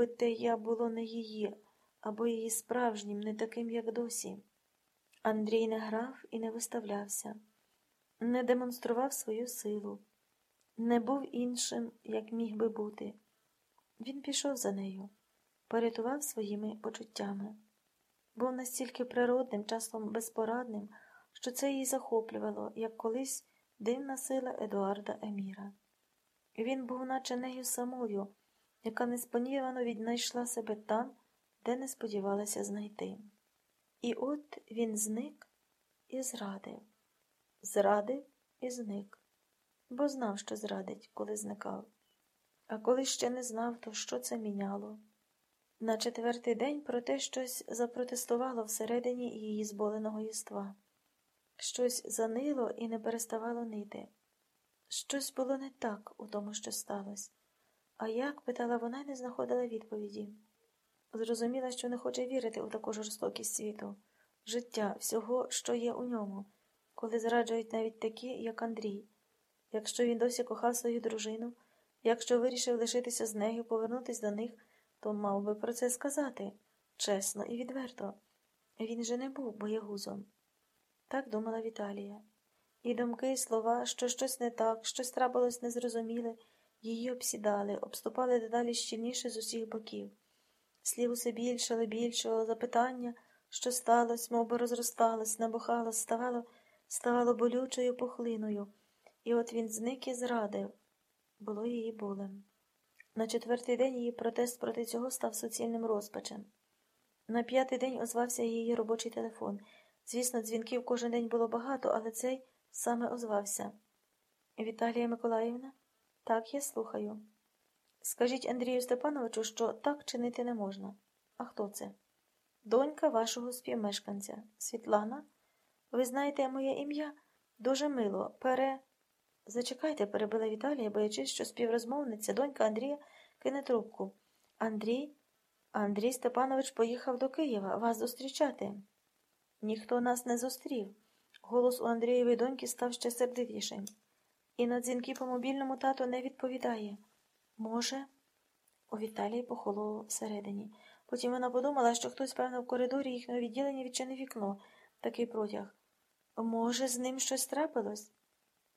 якби те я було не її, або її справжнім, не таким, як досі. Андрій не грав і не виставлявся, не демонстрував свою силу, не був іншим, як міг би бути. Він пішов за нею, порятував своїми почуттями, був настільки природним, часом безпорадним, що це її захоплювало, як колись дивна сила Едуарда Еміра. Він був, наче нею самою, яка несподівано віднайшла себе там, де не сподівалася знайти. І от він зник і зрадив, зрадив і зник, бо знав, що зрадить, коли зникав. А коли ще не знав, то що це міняло? На четвертий день проте щось запротестувало всередині її зболеного єства. Щось занило і не переставало нити. Щось було не так у тому, що сталося. А як? питала вона і не знаходила відповіді. Зрозуміла, що не хоче вірити у таку жорстокість світу, життя, всього, що є у ньому, коли зраджують навіть такі, як Андрій. Якщо він досі кохав свою дружину, якщо вирішив лишитися з нею, повернутися до них, то мав би про це сказати чесно і відверто. Він же не був боягузом. Так думала Віталія. І думки, і слова, що щось не так, щось трапилось незрозуміле, її обсідали, обступали дедалі щільніше з усіх боків. Слів усе більшало, більшого, запитання, що сталося, мов би розросталось, набухало, ставало, ставало болючою пухлиною, і от він зник і зрадив. Було її болем. На четвертий день її протест проти цього став суцільним розпачем. На п'ятий день озвався її робочий телефон. Звісно, дзвінків кожен день було багато, але цей саме озвався. Віталія Миколаївна? Так, я слухаю. Скажіть Андрію Степановичу, що так чинити не можна. А хто це? Донька вашого співмешканця. Світлана? Ви знаєте моє ім'я? Дуже мило. Пере. Зачекайте, перебила Віталія, боячись, що співрозмовниця, донька Андрія кине трубку. Андрій? Андрій Степанович поїхав до Києва вас зустрічати. Ніхто нас не зустрів. Голос у Андрієвої доньки став ще сердитішим. І на дзвінки по мобільному тато не відповідає. Може, у Віталії похололо всередині. Потім вона подумала, що хтось, певно, в коридорі їхнього відділення відчинив вікно, такий протяг. Може, з ним щось трапилось?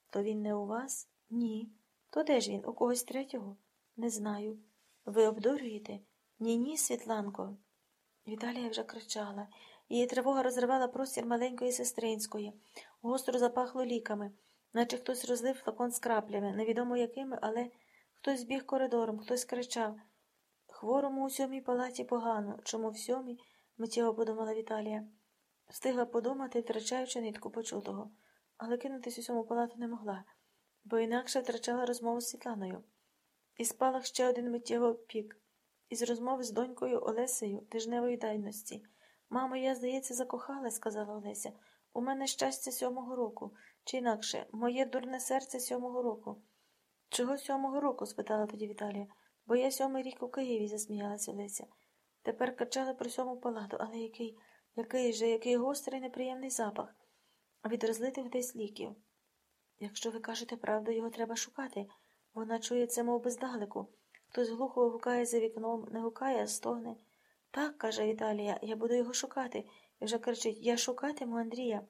То він не у вас? Ні. То де ж він? У когось третього? Не знаю. Ви обдурюєте? Ні, ні, Світланко. Віталія вже кричала. Її тривога розривала простір маленької сестринської, гостро запахло ліками, наче хтось розлив флакон з краплями, невідомо якими, але хтось біг коридором, хтось кричав. Хворому у сьомій палаті погано, чому в сьомій, миттєво подумала Віталія. Встигла подумати, втрачаючи нитку почутого, але кинутись у сьому палату не могла, бо інакше втрачала розмову з Світланою. І спалах ще один миттєво пік, із розмови з донькою Олесею тижневої дайності. Мамо, я, здається, закохалась, сказала Олеся. У мене щастя сьомого року, чи інакше, моє дурне серце сьомого року. Чого сьомого року? спитала тоді Віталія, бо я сьомий рік у Києві, засміялася Олеся. Тепер кричали про сьому палату, але який, який же, який гострий неприємний запах від розлитих десь ліків. Якщо ви кажете правду, його треба шукати. Вона чує це, мов би, здалеку. Хтось глухо гукає за вікном, не гукає, а стогне. Так, каже Віталія, я буду його шукати. І вже кричить Я шукатиму Андрія.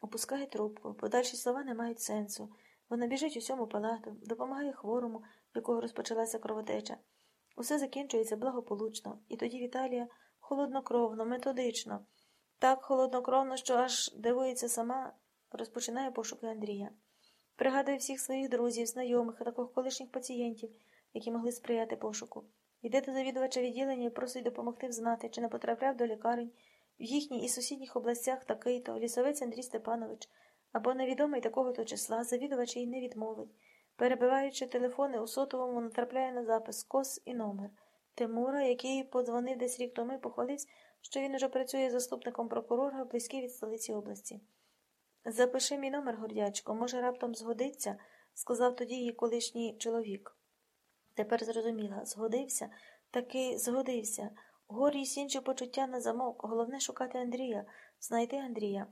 Опускає трубку. Подальші слова не мають сенсу. Вона біжить у сьому палату, допомагає хворому, в якого розпочалася кровотеча. Усе закінчується благополучно, і тоді Віталія холоднокровно, методично, так холоднокровно, що аж дивується сама, розпочинає пошуки Андрія. Пригадує всіх своїх друзів, знайомих, а також колишніх пацієнтів, які могли сприяти пошуку. Йде до завідувача відділення і просить допомогти взнати, чи не потрапляв до лікарень в їхніх і сусідніх областях такий то лісовець Андрій Степанович або невідомий такого то числа, завідувач їй не відмовить. Перебиваючи телефони у сотовому, натрапляє на запис кос і номер Тимура, який подзвонив десь рік тому похвалився, що він уже працює заступником прокурора в близькій від столиці області. Запиши мій номер, гордячко, може, раптом згодиться, сказав тоді її колишній чоловік. Тепер зрозуміла, згодився, таки згодився. Горі й інші почуття на замок. Головне шукати Андрія, знайти Андрія.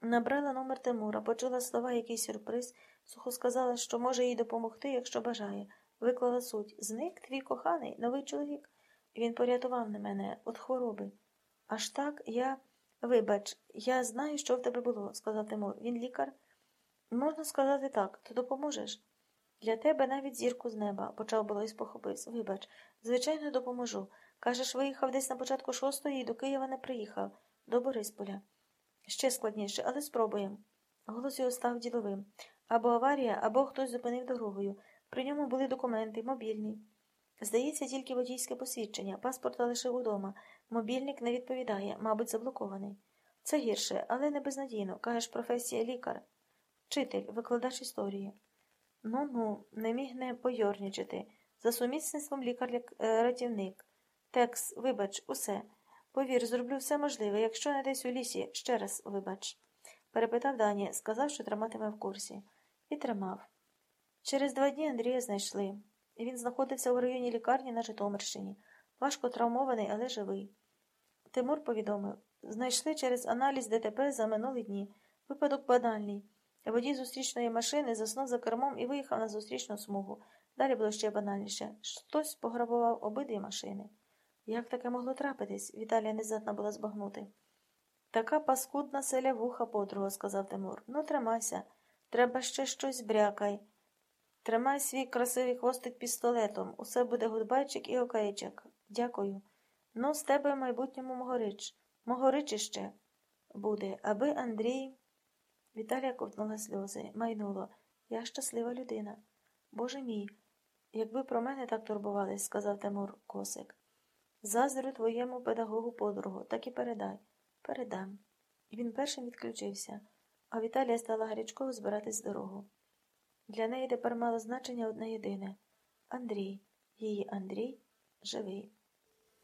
Набрала номер Тимура, почула слова, який сюрприз, сухо сказала, що може їй допомогти, якщо бажає. Виклала суть. Зник твій коханий, новий чоловік. Він порятував на мене від хвороби. Аж так я. Вибач, я знаю, що в тебе було, сказав Тимур. Він лікар. Можна сказати так, то допоможеш? Для тебе навіть зірку з неба, почав було і спохопився. Вибач, звичайно, допоможу. Кажеш, виїхав десь на початку шостої і до Києва не приїхав, до Борисполя. Ще складніше, але спробуємо. Голос його став діловим. Або аварія, або хтось зупинив дорогою. При ньому були документи, мобільний. Здається, тільки водійське посвідчення, паспорта лише удома. Мобільник не відповідає, мабуть, заблокований. Це гірше, але не безнадійно. Кажеш, професія лікар. Вчитель, викладач історії. Ну ну, не міг не пойорнічити. За сумісництвом лікар-рятівник. Текс, вибач, усе. Повір, зроблю все можливе, якщо не десь у лісі, ще раз вибач. Перепитав Дані, сказав, що триматиме в курсі. І тримав. Через два дні Андрія знайшли. Він знаходився у районі лікарні на Житомирщині. Важко травмований, але живий. Тимур повідомив знайшли через аналіз ДТП за минулі дні. Випадок банальний. Водій зустрічної машини заснув за кермом і виїхав на зустрічну смугу. Далі було ще банальніше. Хтось пограбував обидві машини. Як таке могло трапитись? Віталія не була збагнути. Така паскудна селя вуха подруга, сказав Тимур. Ну, тримайся. Треба ще щось брякай. Тримай свій красивий хвостик пістолетом. Усе буде гудбайчик і окейчик. Дякую. Ну, з тебе в майбутньому могорич. Могоричище буде, аби Андрій. Віталія ковтнула сльози, майнуло. Я щаслива людина. Боже мій, якби про мене так турбувались, сказав Тимур Косик. Заздрю твоєму педагогу подругу, так і передай. Передам. Він першим відключився, а Віталія стала гарячково збиратись дорогу. Для неї тепер мало значення одне єдине Андрій, її Андрій живий.